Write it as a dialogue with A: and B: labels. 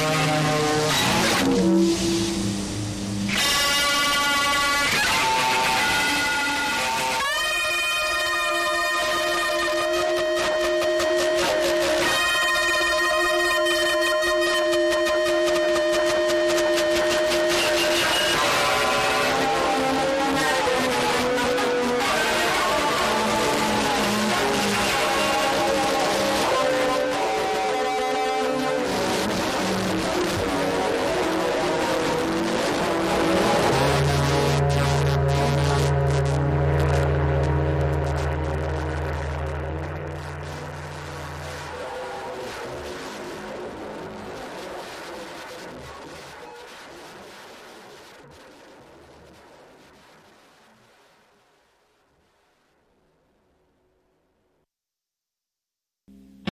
A: Bye.